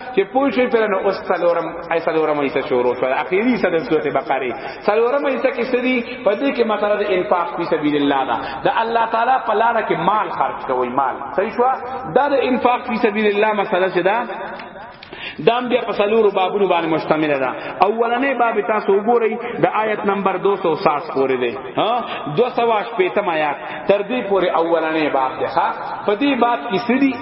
چې پوه شئ پر نو اوس څلورم ای څلورم ایسه شروع شو اخیری ایسه د سورته بقره څلورم ایسه کې سری په دې کې مسله د انفاق فی سبیل الله دا د الله تعالی په لار کې مال خرج کوي مال صحیح شو دا د انفاق فی سبیل الله مسله چې دا دام بیا په سلورو بابونو باندې مشتمل ده اولنې باب تاسو وګورئ د آیت نمبر 207 پورې ده ها 208 پیتم آیات تر دې پورې اولنې باب ده ها په دې باب کې سړي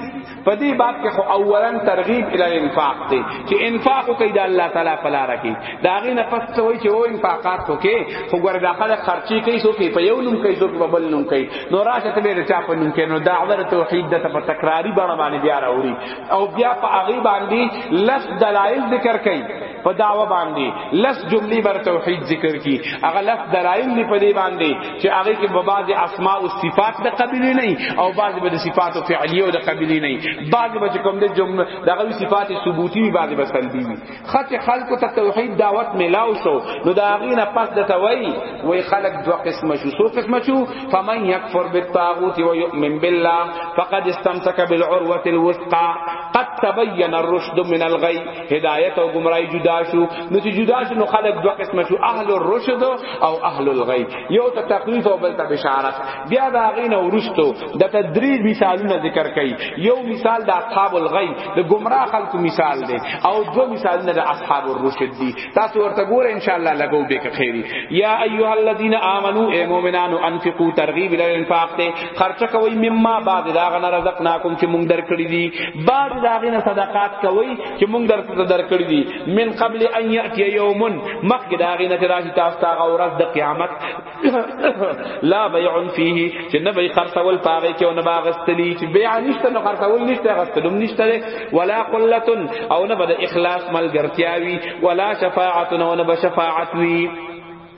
په دې باب کې خو اولا ترغیب ال انفاق دی چې انفاق کوي د الله تعالی په لار کې دا غي نه پس څه وای چې و انفاقات خو کې خو ګور داخله خرچي کوي سو په یو نوم کوي سو په بل نوم کوي نو راشه ته به چا په نوم کې نو دعوه توحید د په تکراری باندې بیا راوړي او بیا په هغه باندې لس دلایل ذکر کوي په داوا باندې لس جملې بر توحید ذکر کی هغه لس دلایل دی په دې باندې چې هغه کې په بعض اسماء او صفات د قبلی نه او بعض به د صفات او فعلیه او د قبلی نه بعض به کوم د جمله دغه صفات ثبوتی وي بعض به سلبی وي خط خلق ته توحید دعوت ملاو شو نو دا غینه پس د توي وی خلق دو قسم شو سو قسم شو فمن یکفر بالطاغوت و یؤمن بالله فقد استمسك بالعروه الوثقى قد تبين الرشد من الغي هدایت او گمراهی جدا شو نو چې جدا شو نو خلق دوه قسم شو اهل الرشد او اهل الغی یو ته تخویف او بل ته بشارت بیا دا غینه ورستو د تدریج مثالونه ذکر کړي یو مثال د اصحاب الغی د گمراه خلق مثال دی او دو مثالونه د اصحاب الرشد دی تاسو ورته ګوره ان شاء الله لګو به خیری یا ایها الذین آمنو ای مؤمنانو انفقوا ترغیب الى الانفاق خرچه کوي مما بعد دا غن رزقناکم چې مونږ درکړي دي بعد دا غن صدقات کوي چې مونږ درته درکړي دي من قبل ان یاتی یوم مخک دا غن چې راشي تاسو ته غورز د قیامت لا بیع فيه چې نه به خرڅول پاره کې او نه باغستلی چې بیع نشته نو خرڅول نشته غستلوم نشته ولا قلت او نه به اخلاص ملګرتیاوي ولا شفاعت او نه به شفاعت وی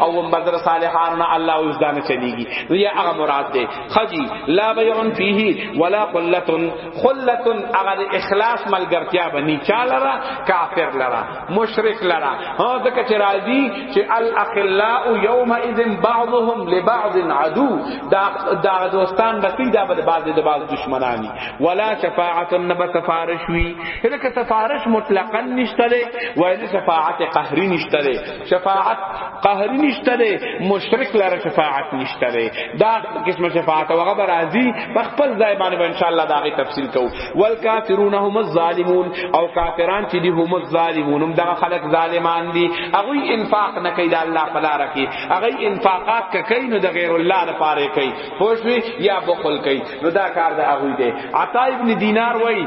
او بدر صالحان نه الله اوس دانه چلیږي یا هغه مراد دی خجی لا بیع فیه ولا قلت قلت هغه اخلاص ملګرتیا بنی چاله را کافر لرا مشرک لرا ها ځکه چې راضی چې الاخلاء یومئذ بعضهم لبعض عدو دا دا دوستان بسی دا بد بعض د بعض دشمنانی ولا شفاعت نب سفارش وی هله که سفارش مطلقاً نشته ولی شفاعت قهری نشته شفاعت قهری نشته دی مشرک لره شفاعت نشته دی دا قسم شفاعت او غبر ازي په خپل ځای باندې ان شاء الله دا غي تفصیل کو والکافرون هم الظالمون او کافران چې دي هم الظالمون هم دا خلق ظالمان دي هغه انفاق نه کوي د الله په لار کې هغه انفاقات کوي نو د غیر الله لپاره کوي خوشوي یا بخل کوي نو دا کار د هغه دی عطا ابن دینار وای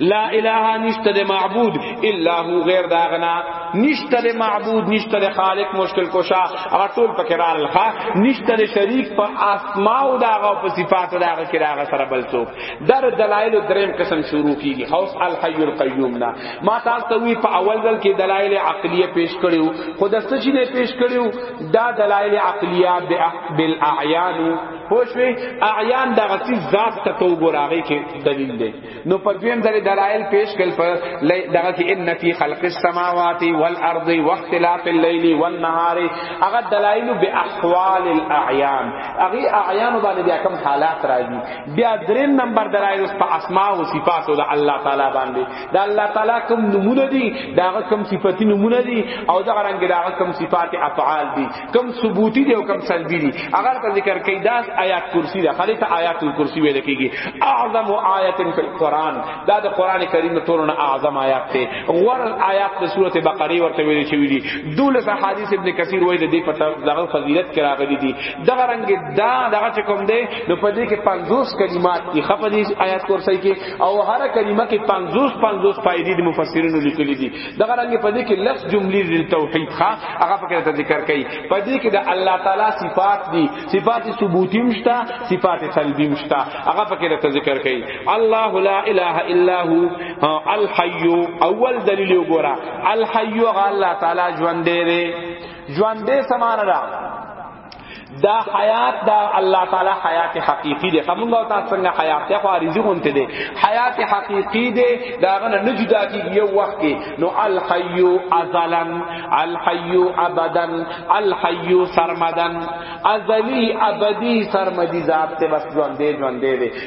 لا اله نشته د معبود الا هو غیر دا غنا نشته د معبود نشته د خالق مشکل کشا هغه ټول پکې رااله نشته د شریک په اسماء او دا غو په صفات دا غو کې راغه سره بل څوک در دلایل دریم قسم شروع کیږي خاص الحی القیوم نا ما تاسو ته وی په اول ځل کې دلایل عقلیه پیش کړیو خود څه چې نه پیش کړیو دا دلایل عقلیه بالاعیان پوښوي اعیان دغه ذات ته وګورئ کې دلیل دی نو په دویم ځل دلایل پیش کړل په دغه کې ان فی خلق السماوات والارض واختلاف الليل والنهار هغه دلایل به احوال الاعیان هغه اعیان باندې بیا کوم حالات راځي بیا دریم نمبر دلایل په اسماء او صفات او الله تعالی باندې دا الله تعالی کوم نمونه دي دا کوم صفاتی نمونه دي او دا رنګ دا کوم صفات افعال دي کم ثبوتی دی او کم سلبی دی اگر ته ذکر کئ داس آیات کرسی دا خالی ته آیات الکرسی ویل کیږي اعظم آیت فی القران دا د قران کریم ټولو نه اعظم آیات دی غور آیات د سوره بقره ورته ویل شوی دی دولس حدیث ابن کثیر ویل دی پتا دغه فضیلت کرا غلی دی دغه رنگ دا دغه کوم دی نو په دې کې 50 کلمات دی خپدی آیات کرسی کې او هر کلمه کې 50 50 فائدې د مفسرینو لیکلي دي دغه رنګ په دې کې لس جملې د توحید ښا هغه په کې ذکر کړي په دې کې د الله تعالی صفات دي صفات ثبوتی مشتا صفات سلبی مشتا هغه په کې ذکر کړي الله لا اله الا هو الحي اول دلیل وګوره الحي هغه الله تعالی ژوند دی ژوند دې سمانه دا حیات دا الله تعالی حیات حقیقی دی کومه او تاسو څنګه حیات یا خارجي غونته دی حیات حقیقی دی دا غنه نه جدا کیږي یو وخت کې نو الحی ازلا الحی ابدا الحی سرمدن ازلی ابدی سرمدی ذات ته بس ژوند دی ژوند دی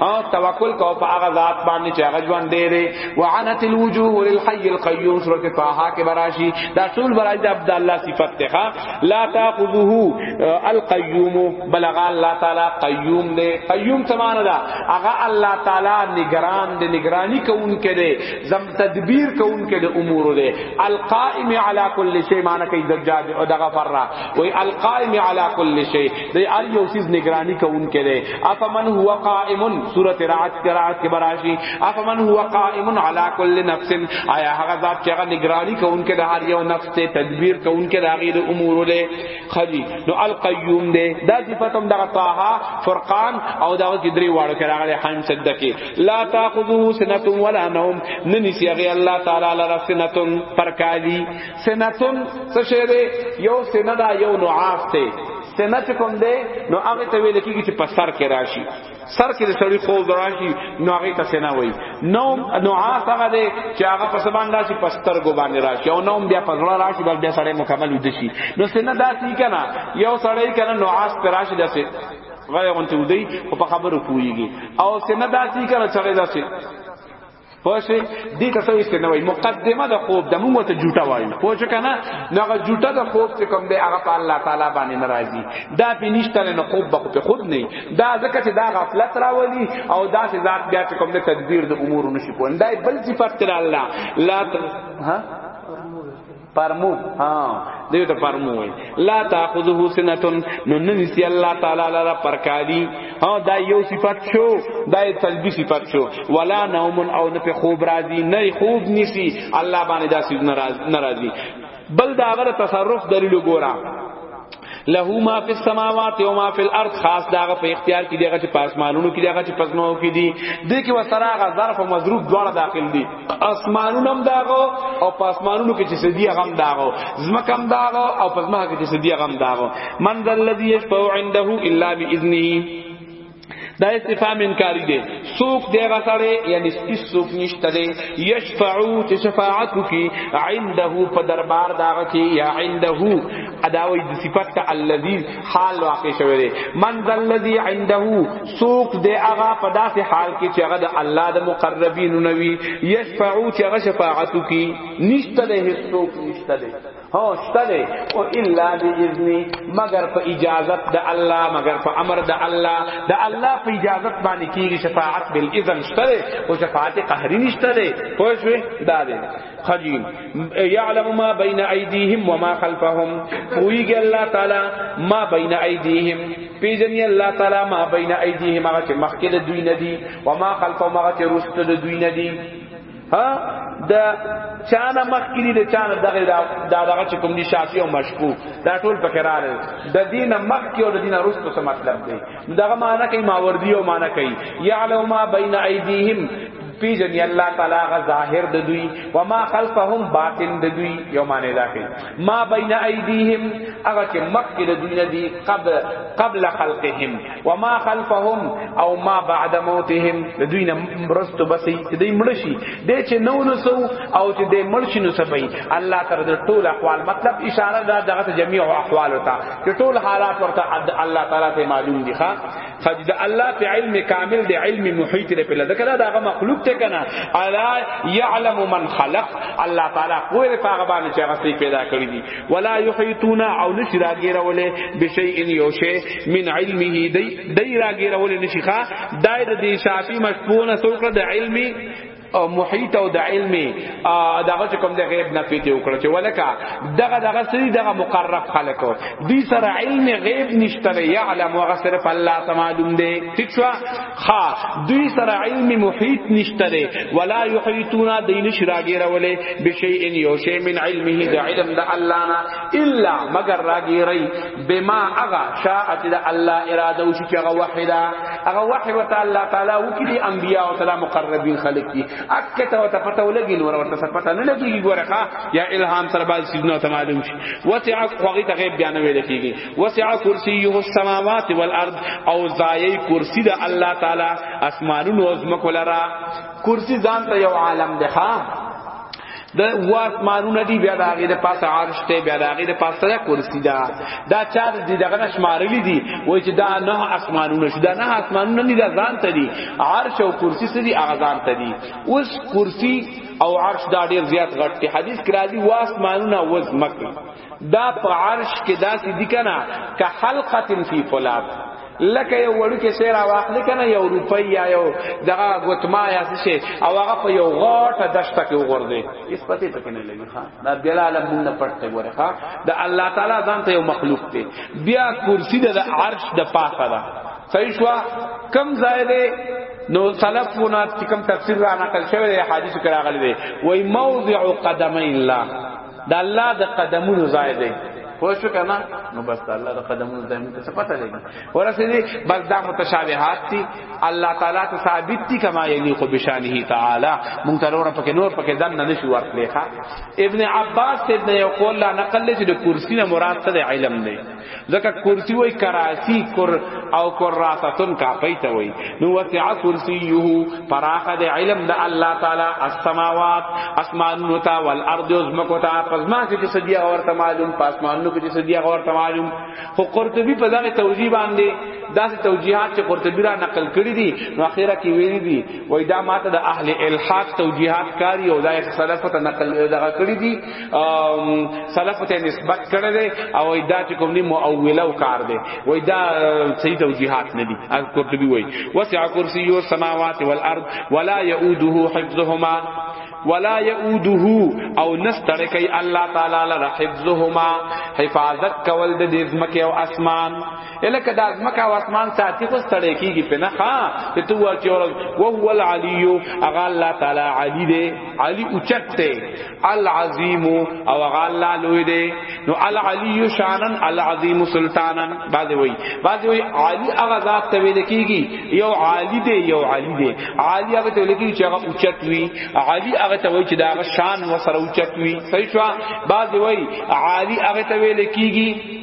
او توکل کو په هغه ذات باندې چې هغه ژوند دی دی وعنت الوجوه للحي القيوم سورۃ طه کې براشي دا ټول برای د عبد الله صفت ته لا تاخذه القيوم بلغ الله تعالی قيوم دی قيوم سمانه دا هغه الله تعالی نگران دی نگرانی کوونکې دی زم تدبیر کوونکې دی امور دی القائم على كل شيء معنی کوي دجاج او دغه فرع وي القائم على كل شيء دی ار یو سیز نگرانی کون کې دی افمن هو قائم سورۃ رعد قرات کې براشي افمن هو قائم علی کل نفس آیا هغه ذات چې هغه نگرانی کون کې د هر یو نفس ته تدبیر کون کې د غیر امور له خلی نو القیوم دی دا صفاتم د طه فرقان او دا کې درې واړو کې راغلي حن صدقه لا تاخذو سنه ولا نوم ننسی هغه الله تعالی لرا سنه پرکالی سنتون څه شی دی یو سنه دا یو نعاف دی سنه چې کوم دی نو هغه ته ویل کیږي چې په سر کې راشي سر کې د سړی خوب راشي نو هغه ته سنه وایي نو نعاف هغه دی چې هغه په سبان راشي په سترګو باندې راشي او نوم بیا په زړه راشي بل بیا سړی مکمل ود شي نو سنه داسې کنه یو سړی کنه نعاف پر راشي داسې غیر غونته ودی او په خبرو کویږي او سنه داسې کنه چړې داسې پوښی دې ته څه ایست نه وای مقدمه د خوب د موږ ته جوټه وای پوښ کنه نغه جوټه د خوب چې کوم دی هغه په الله تعالی باندې ناراضي دا په نشته نه خوب به خود نه دا ځکه چې دا غفلت راولي او دا چې ذات بیا چې کوم دی تدبیر د امور نشي کول دا بل صفات تر الله لا ها پرمو ها دیو ته پرمو وای لا تاخذه سنتون نو نسی الله تعالی لرا پرکالی ها دا یو صفات شو دا تلبی صفات شو ولا نوم او نه په خوب راضی نه خوب نسی الله باندې دا سیز ناراض ناراضی بل دا غره تصرف دلیل ګورا له ما فی السماوات و ما فی الارض خاص داغه په اختیار کې دغه چې پاسمانونو کې دغه چې پسمو کې دي د کې وسره غ ظرف او مضروب دواړه داخل دي اسمانونو هم داغه او پاسمانونو کې چې سدی غم داغه زمکه هم داغه او پسمه کې چې سدی غم داغه من ذا الذی یشفع عنده الا باذنه دا استفهام انکاری دی سوق دی غسړې یعنی اس سوق نشته دی یشفعو چې شفاعت کی عنده په دربار داغه کی یا عنده اداوی د صفات ته الذی حال واقع شوی دی من ذا الذی عنده سوق دی هغه په داسې حال کې چې هغه د الله د مقربین نوی یشفعو چې هغه شفاعت کی نشته دی هیڅ سوق نشته دی هو شته دی او الا باذن مگر په اجازت د الله مگر په امر د الله د الله په اجازت باندې کیږي شفاعت بل اذن شته دی او شفاعت قهری نشته دی پوه شو دا دی خجیم یعلم ما بین ایدیهم و ما خلفهم پویږي الله تعالی ما بین ایدیهم پیجنی الله تعالی ما بین ایدیهم هغه چې مخکې د دوی ندی و ما خلفهم هغه چې رسته د دوی ندی ها د چانه مخ کې دي چانه دغه دا دغه چې کوم دي شافعي او مشکوک دا ټول پکې راغلي د دینه مخ کې او د دینه رستو څه مطلب دی دغه معنی کوي ماوردی او معنی کوي یعلم ما بین ایدیهم پی جنی الله تعالی غ ظاهر د دوی و ما خلفهم باطن د دوی یو معنی دا کوي ما بین ایدیهم هغه چې مخکې د دوی نه دی قبل قبل خلقهم وما خلفهم او ما بعد موتهم د دوی نه مرستو بسې چې دوی مړ شي د چې نو نو سو او چې د مړ شي نو سبي الله تر دې ټول احوال مطلب اشاره ده دغه ته جميع احوال ته چې ټول حالات ورته الله تعالی ته معلوم دي ښا فجد الله په علم کامل دی علم محیط دی په لده کړه دا هغه مخلوق ته کنه الا يعلم من خلق الله تعالی کوی په هغه باندې چې هغه پیدا کړی دي ولا یحیتون او نشی راګیرولې بشیء یوشی من علمه دی دی راګیرولې نشی ښا دای د دې شافی مشفونه سوکړه د علمي او محیط او د علم دغه چې کوم د غیب نه پیته وکړه چې ولکه دغه دغه سری دغه مقرب خلکو دی سره علم غیب نشته یعلم وغه صرف الله تعالی معلوم دی ٹھیک شو خا دوی سره علم محیط نشته دی ولا یحیتون دین شراګیره ولې بشیء یو شی من علمه د علم د الله نه الا مگر راګیری بما اغا شاءت د الله اراده او چې هغه وحیدا هغه وحی وت الله تعالی او کې دی انبیاء او تعالی مقربین خلق دي اکته او پته ولګی نور ورته څه پته نه لګیږي ګورخه یا الهام سره باز سیدنا ته معلوم شي وسع خوغی ته غیب بیان ویل کیږي وسع کرسیه السماوات والارض او زایي کرسی د الله تعالی اسمانونو او زمکو لرا کرسی ځان ته یو عالم ده د واس مانونه دی بیا داغه د پاسه عرش ته بیا داغه د پاسه کرسی دا دا چار دی دغه نشمارلی دی وای چې دا نه اسمانونه شو دا نه اسمانونه نه دا ځان ته دی عرش او کرسی سری هغه ځان ته دی اوس کرسی او عرش دا ډیر زیات غټ دی حدیث کرا دی واس مانونه وز مکه دا په عرش کې داسې دي کنه که حلقه فی فلات لکه یو وړو کې سیر واخلې کنه یو روپۍ یا یو دغه غتما یا څه شي او هغه په یو غاټه دشته کې وګرځي اس پته پکې نه لګي ها دا بل عالم مونږ نه پټه ګوره ها دا الله تعالی ځان ته یو مخلوق دی بیا کرسی د عرش د پاسه ده صحیح شو کم ځای دی نو سلفنا کوم تفسیر را نقل شوی حدیث کرا غلې وای موضع قدمي الله د الله د قدمونو ځای دی پوه شو کنه نو بس الله د قدمونو ځای ته څه پته لګي ورسې دي بس دا متشابهات دي الله تعالی ته ثابت دي کما یلیق بشانه تعالی مونږ ته ورو پکې نور پکې دن نه شو ورتلې ابن عباس ته یو قول لا نقل چې د کرسی نه مراد ته علم دی ځکه کرسی وای کراسی کر او کراستن کا پیته وای نو وسع کرسیه فراخ د علم د الله تعالی السماوات اسمان نوتا والارض ازمکوتا پزما کې چې سدیا اورته معلوم پاسمانو کې چې سدیا اورته معلوم خو قرطبی په دغه توجیه باندې داسې توجیهات چې قرطبی را نقل کړی دي نو اخره کې ویلي دي وای دا ماته د اهل الحاق توجیهات کاری او دای سلف ته نقل دغه کړی دي سلف ته نسبت کړی دی او دا چې کوم دی مؤوله او کار دی وای دا صحیح توجیهات نه دي از قرطبی وای وسع کرسی السماوات والارض ولا يؤوده حفظهما ولا يؤوده او نستر کوي الله تعالی لره حفظهما حفاظت کول د دې زمکه او اسمان الکه د زمکه او اسمان ساتي خو ستړی کیږي په نه ها ته تو ورته او هو العلی اغه الله تعالی علی دی علی اوچت العظیم او غالا لوی دی نو العلی شانن العظیم سلطانن بعد وی بعد وی علی هغه ذات ته ویل کیږي یو علی دی یو علی دی علی هغه ته ویل کیږي چې هغه اوچت وی علی هغه ته وی چې دا شان و سره اوچت وی صحیح شو بعد وی علی هغه ته ویل کیږي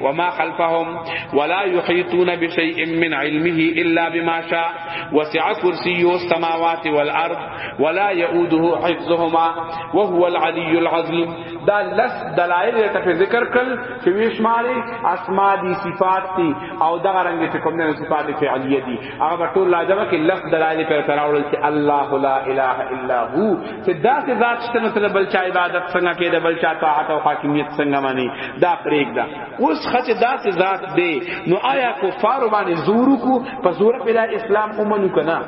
وما خلفهم ولا يحيطون بشيء من علمه إلا بما شاء وسع كرسيه السماوات والأرض ولا يؤوده حفظهما وهو العلي العظيم دا لس دلائل ته په ذکر کړل چې ویشماري اسماء دي صفات دي او دا رنګ چې کوم نه صفات فعلیه دي هغه ټول لازمه کې لس دلائل پر تراول چې الله لا اله الا هو چې دا څه ذات شته نو ته بل چا عبادت څنګه کې د بل چا طاعت او حاکمیت څنګه مانی دا پرېګ دا اوس خچ دا څه ذات دی نو آیا کفار باندې زور کو په زور پیدا اسلام اومنو کنا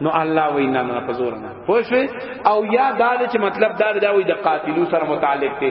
نو الله وینا نه په زور نه پوه او یا دا چې مطلب دا دا وي د قاتلو سره متعلق دی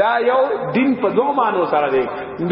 دا یو دین په دوه معنی سره دی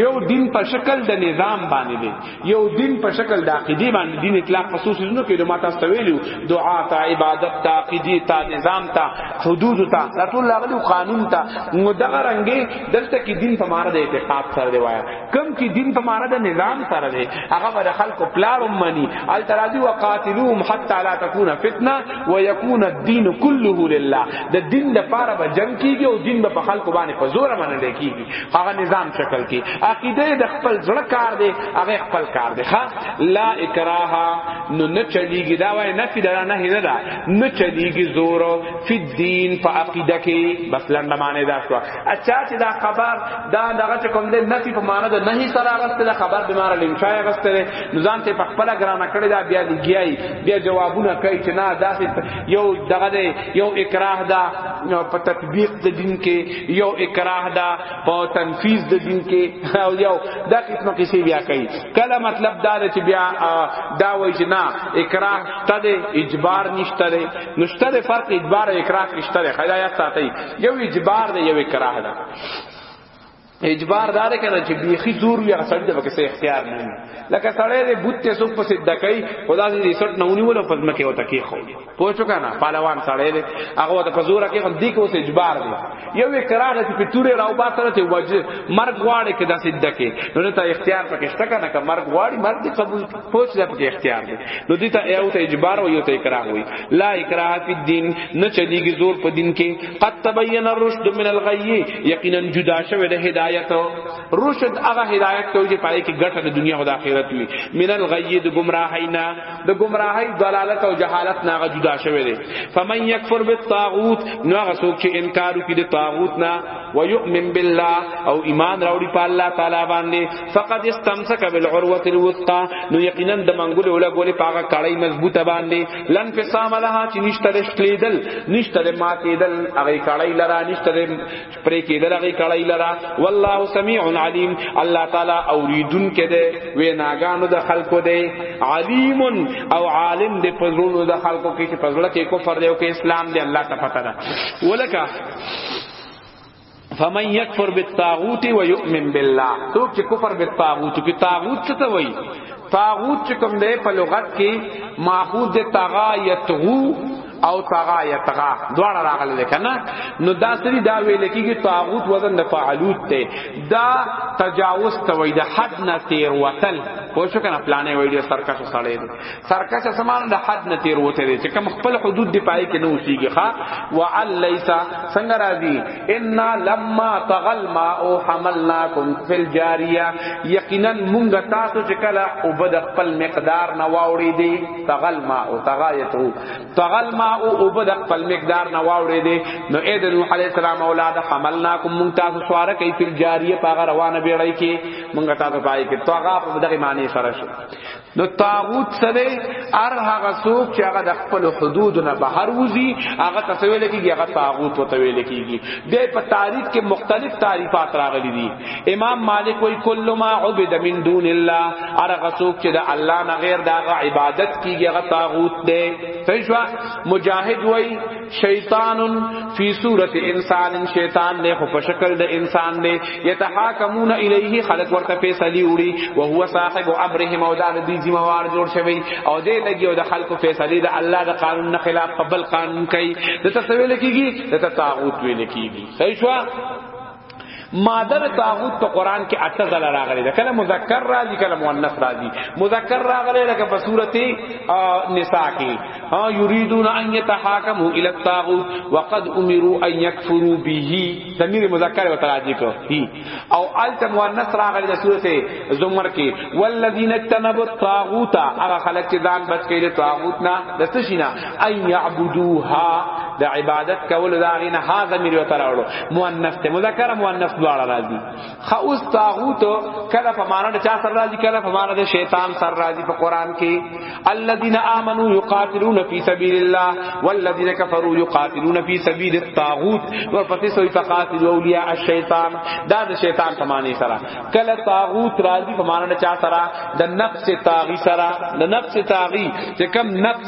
یو دین په شکل د نظام باندې دی یو دین په شکل د عقیده باندې دین اطلاق خصوص نه کړي ما تاسو ویلو دعا تا عبادت تا عقیده تا نظام تا حدود تا رسول الله علیه قانون تا مدغه رنگي دلته کې دین په معنی د اعتقاد سره دی وایا کم چې دین په معنا د نظام سره دی هغه ور خلکو پلارم منی الترازی وقاتلوهم حتا لا تكون فتنه ويكون الدين كله لله د دین د پاره به جنگ کیږي او دین به په خلکو باندې په زور منل کیږي هغه نظام شکل کی عقیده د خپل ځړ کار دی هغه خپل کار دی ها لا اکراه نو نه چلیږي دا وای نه فدرا نه هدا نه چلیږي زور فی الدین فعقیده کی بس لنډه معنی دا شو اچھا چې دا خبر دا دغه چې کوم دې نفي په معنا ده نهي سره راغسته دا خبر به مار لنشا راغسته ده نزان ته په خپل ګرانه کړی دا بیا لګیای بیا جوابونه کوي چې نه دا یو دغه ده یو اکراه ده په تطبیق د دین کې یو اکراه ده په تنفیذ د دین کې او یو دا قسمه کیسې بیا کوي کله مطلب دا چې بیا دا وایي چې نه اکراه تده اجبار نشته نشته د فرق اجبار اکراه کې شته خدا یا ساتي یو اجبار دی یو اکراه ده اجبار دار کنه چې بیخي زور وي اصل د وکسه اختیار نه لکه سړی دې بوت ته سوپ پسې دکای خدا دې سټ نه ونی ولا پزما کې وته کې خو پوه شو کنه پهلوان سړی دې هغه ته پزور کې خو دې کو اجبار دی یو وی کراغه چې پتورې راو با سره ته وجه مرګ غواړي کې داسې دکې نو ته اختیار پکې شته کنه که مرګ غواړي مرګ دې قبول پوښ دې پکې اختیار دې نو دې ته یو ته اجبار او یو ته اکراه وي لا اکراه فی الدین نه چلیږي زور په دین کې قد تبین الرشد من الغی یقینا جدا شوه د هدایت رشد هغه هدایت ته چې پای کې ګټه د دنیا او د آخرت وي من الغی د گمراهینا د گمراهی ضلالت او جهالت ناغه جدا شوی دی فمن یکفر بالطاغوت نو هغه څوک چې انکار کوي د طاغوت نه و یؤمن بالله او ایمان راوړي په الله تعالی باندې فقد استمسک بالعروه الوثقا نو یقینا د منګول ولا ګولې پاغه کړی مضبوطه باندې لن فسام لها چې نشته رشتلیدل نشته ماتیدل هغه کړی لرا نشته پرې کېدل هغه کړای لرا والله سميع عليم الله تعالی اوریدون کې دی ویناګانو د خلکو دی علیم او عالم دی پزړونو د خلکو کې چې پزړه کې کفر دی او کې اسلام دی الله ته پته ده ولکه فمن یکفر بالطاغوت و یؤمن بالله تو چې کفر بالطاغوت کې طاغوت څه ته وایي طاغوت چې کوم دی په لغت کې ماخوذ طغا یتغو او طغا یطغا دواړه راغله ده کنه نو دا سری دا ویل کیږي طاغوت وزن د فعلوت ته دا تجاوز ته وای د حد نه تیر وتل پوه شو کنه پلانې وای د سرکش سړی دی سرکش سمان د حد نه تیر وته دی چې کوم خپل حدود دی پای کې نه اوسیږي ښا وعل لیسا څنګه راځي ان لما طغل ما او حملناکم فی الجاریه یقینا مونږ تاسو چې کله او بد خپل مقدار نه واوړې دی تغل ما او تغایتو تغل ما او وبد خپل مقدار نه واورې دي نو اې د نوح عليه السلام اولاد حملناکم مونږ تاسو سواره کوي په جاریه پاغه روانه بیړای کې مونږ تاسو پای کې توغا په دغه معنی سره شو نو طاغوت سره ار هغه څوک چې هغه د خپل حدود نه بهر وځي هغه تسویل کېږي هغه طاغوت وتویل کېږي د په تاریخ کې مختلف تعریفات راغلي دي امام مالک وی کل ما عبد من دون الله ارغه سوک چې د الله نه غیر دا عبادت کیږي هغه طاغوت دی فیشوا مجاهد وی شیطان فی صورت انسان شیطان نه خو په شکل د انسان دی یتحاکمون الیه خلق ورته فیصله وړي او هو صاحب امرهم او دا دی ذمہ وار جوړ شوی او دې لګي او د خلکو فیصله د الله د قانون نه خلاف قبل قانون کوي د تسویل کیږي د تاغوت ویل کیږي صحیح شو مادر طاغوت په قران کې اته ځله راغلي ده کله مذکر راځي کله مؤنث راځي مذکر راغلي لکه په سورته نساء کې ها یریدون ان یتحاکموا الی الطاغوت وقد امروا ان یکفروا به ضمیر مذکر او تراجی کو هی او الت مؤنث راغلي ده سورته زمر کې والذین تنبوا الطاغوت هغه خلک چې ځان بچ کړي طاغوت نه دستشینا ان يعبدوها د عبادت کول دا غینه ها ضمیر یو تراړو مؤنث ته مذکر مؤنث دواړه راځي خاص طاغوت کله په معنا د چا سره راځي کله په معنا د شیطان سره راځي په قران کې الذين امنوا يقاتلون في سبيل الله والذين كفروا يقاتلون في سبيل الطاغوت ورپسې سوی تقاتل اولیاء الشیطان دا د شیطان په معنی سره کله طاغوت راځي په معنا د چا سره د نفس طاغی سره د نفس طاغی چې کم نفس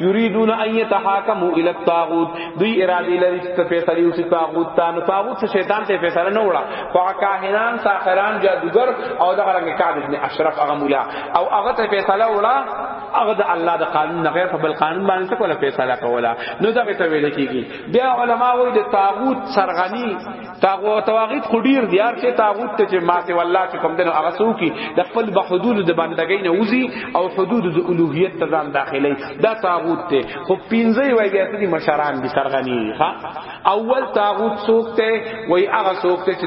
یریدون ان یتحاکموا الی الطاغوت دوی اراده لري چې فیصله وکړي طاغوت ته نو طاغوت څه شیطان ته فیصله نه وړه خو کاهنان ساحران جادوګر او دغه رنګ کعب ابن اشرف هغه مولا او هغه ته فیصله وړه هغه د الله د قانون نه غیر په بل قانون باندې څه کوله فیصله کوله نو دا به ته ویل کیږي بیا علما وایي د طاغوت سرغنی تاغو تواغیت خو ډیر دی هر څه تاغوت ته چې ما سي والله چې کوم دنو هغه څوک د خپل به حدود د بندګۍ نه وزي او حدود د الوهیت ته ځان داخلي دا تاغوت ته خو پینځه وای بیا ته مشران دي سرغنی ها اول تاغوت څوک ته وای هغه څوک ته چې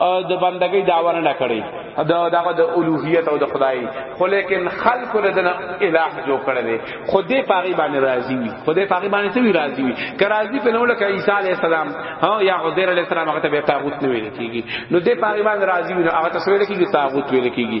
د بندګۍ داوا نه کړي دا دغه د الوهیت او د خدای خو لیکن خلق له دنه الہ جو کړل خو دې پاغي باندې راضي وي خو دې پاغي باندې څه راضي وي که راضي په نو لکه عیسی علی السلام ها یا عزیر علی السلام هغه ته به تاغوت نه ویل کیږي نو دې پاغي باندې راضي وي نو هغه ته ویل کیږي تاغوت ویل کیږي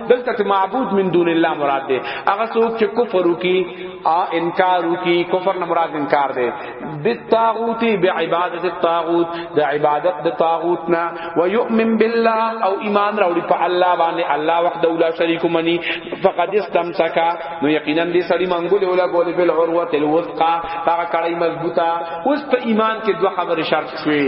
دلته ته معبود من دون الله مراد ده هغه څوک چې کفر وکي ا انکار وکي کفر نه مراد انکار ده بالطاغوت بعبادت الطاغوت د عبادت د طاغوت نه ويؤمن بالله او ایمان راوړي په الله باندې الله وحده لا شريک مني فقد استمسك نو یقینا دې سړي منګول ولا ګول بالعروه الوثقه هغه کړي مضبوطه اوس په ایمان کې دوه خبره شرط شوي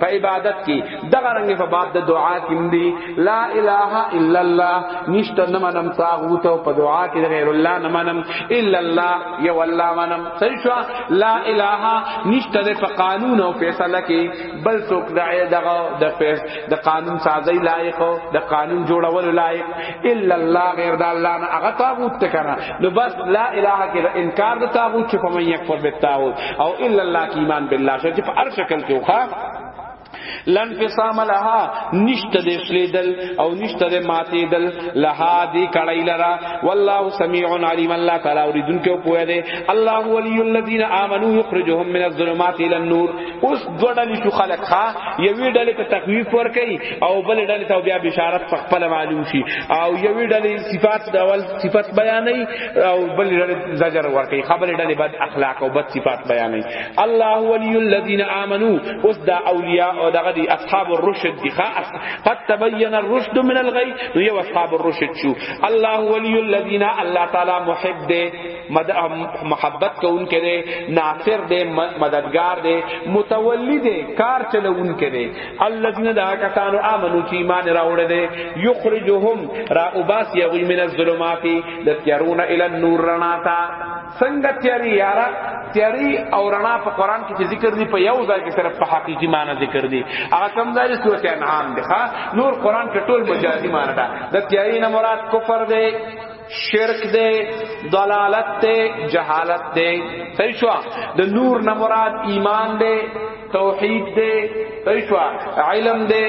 په عبادت کې دغه رنګ په باب د دعا کې دی لا اله الا الله نشته نه منم طاغوت او په دعا کې غیر الله نه منم الا الله یو الله منم صحیح شو لا اله نشته د په قانون او فیصله کې بل څوک دای دغه د فیص د قانون سازي لایق او د قانون جوړولو لایق الا الله غیر د الله نه هغه طاغوت ته کنه نو بس لا اله کې انکار د تاغوت چې فمن یکفر بالتاغوت او الا الله کې ایمان بالله شې چې په هر شکل کې وخا لن فسام لها نشته د شلیدل او نشته د ماتیدل لها دی کړی لرا والله سمیع علیم الله تعالی اوریدون کې پوهه دی الله ولی الذین آمنو یخرجهم من الظلمات الى النور اوس دوړل شو خلق ها یوی ډلې ته تخویف ور کوي او بل ډلې ته بیا بشارت په خپل معلوم شي او یوی ډلې صفات د اول صفات بیانې او بل زجر ورکړي خبر ډلې بد اخلاق او بد صفات بیانې الله ولي الذين امنوا اوس دا اولیاء او دغه دي اصحاب الرشد دي خاص قد تبين الرشد من الغي نو یو اصحاب الرشد شو الله ولي الذين الله تعالی محب دے محبت کو ان کے دے ناصر دے مددگار دے متولی دے کار چلو ان کے دے الذين دا کسانو امنو چې ایمان راوړل دي یخرجهم را وباس یغی من الظلمات د تیارون ال النور رڼا تا څنګه تیاری یارا تیاری او رڼا په قران کې ذکر دي په یو ځای کې صرف په حقيقي معنی ذکر دي هغه کوم ځای سورته انعام ده نور قران کې ټول مجازي معنی ده د تیاری نه مراد کفر ده شرک دے ضلالت دے جہالت دے صحیح شو د نور نہ مراد ایمان دے توحید دے صحیح شو علم دے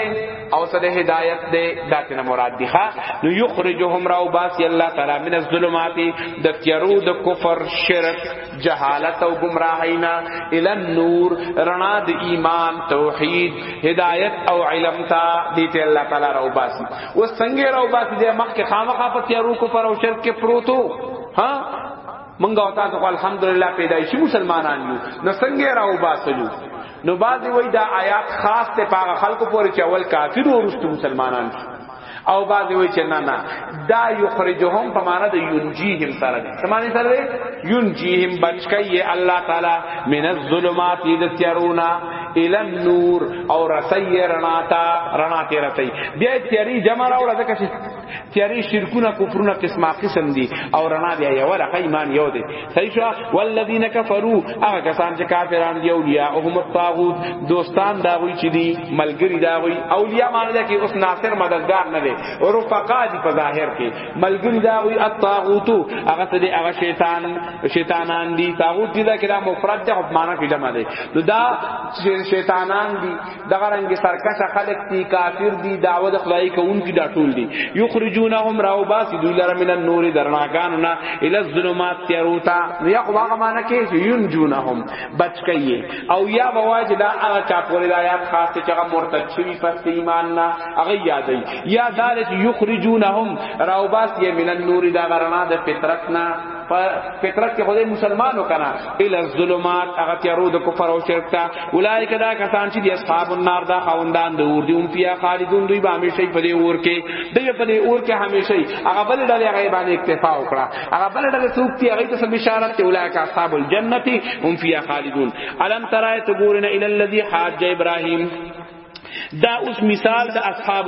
او سره هدایت دے داتنه مراد دی ښا نو یخرجهم راو باس الله تعالی من الظلمات د تیرو د کفر شرک جهالت او گمراهینا ال النور رڼا د ایمان توحید هدایت او علم تا دیته الله تعالی راو باس اوس څنګه راو باسي د مخ کې خامخا په تیارو کو پر او شرک کې پروتو ها منګه او تاسو الحمدلله پیدایشي مسلمانان یو نو څنګه راو باسلو نو باز وی دا آیات خاص ته پاغه خلکو پورې چې اول کافر او رسو مسلمانان او باز وی چې نه نه دا یخرجهم په معنا د ينجيهم سره دي سمانی سره ينجيهم بچکای الله تعالی من الظلمات د تیارونا الى النور او رسی رنا تا رنا تی رسی بیا تیاری جمع راوړه ځکه چې تیاری شرکونه کفرونه قسمه قسم دي او رنا بیا یو رقه ایمان یو دی صحیح شو والذین کفروا هغه کسان چې کافران دی اولیاء هم الطاغوت دوستان دا وی چې دی ملګری دا وی اولیاء معنی دا کې اوس ناصر مددگار نه دی او رفقا دی په ظاهر کې ملګری دا وی الطاغوت هغه څه دی هغه شیطان شیطانان دی طاغوت دی دا کله مفرد ده په معنا کې جمع ده نو دا شیطانان دی دا رنګ سرکش خلق دی کافر دی دعوت خدای کوونکی دا ټول دی یخرجونهم راو باس دوی لره من النور درناګانو نا ال الظلمات تیروتا نو یا خو هغه معنا کې یونجونهم بچ کایه او یا بواج دا هغه چا پورې دا آیات خاصه چې هغه مرتد شوی پس ایمان نه هغه یادای یا دار چې یخرجونهم راوباس یې من النور دا غرنا د فطرت نه فطرت کې خدای مسلمانو کنا ال الظلمات هغه تیارو د کفر او شرک ته اولایک دا کسان چې د اصحاب النار دا خوندان د اور دی اون پیا خالدون دوی به همیشه په دې اور کې دوی په دې اور کې همیشه هغه بل ډول هغه باندې اکتفا وکړه هغه بل ډول څوک دی هغه ته بشارت ته اولایک اصحاب الجنه هم فیا خالدون الم ترایت ګورنه ال الذی حاج ابراهیم دا اوس مثال د اصحاب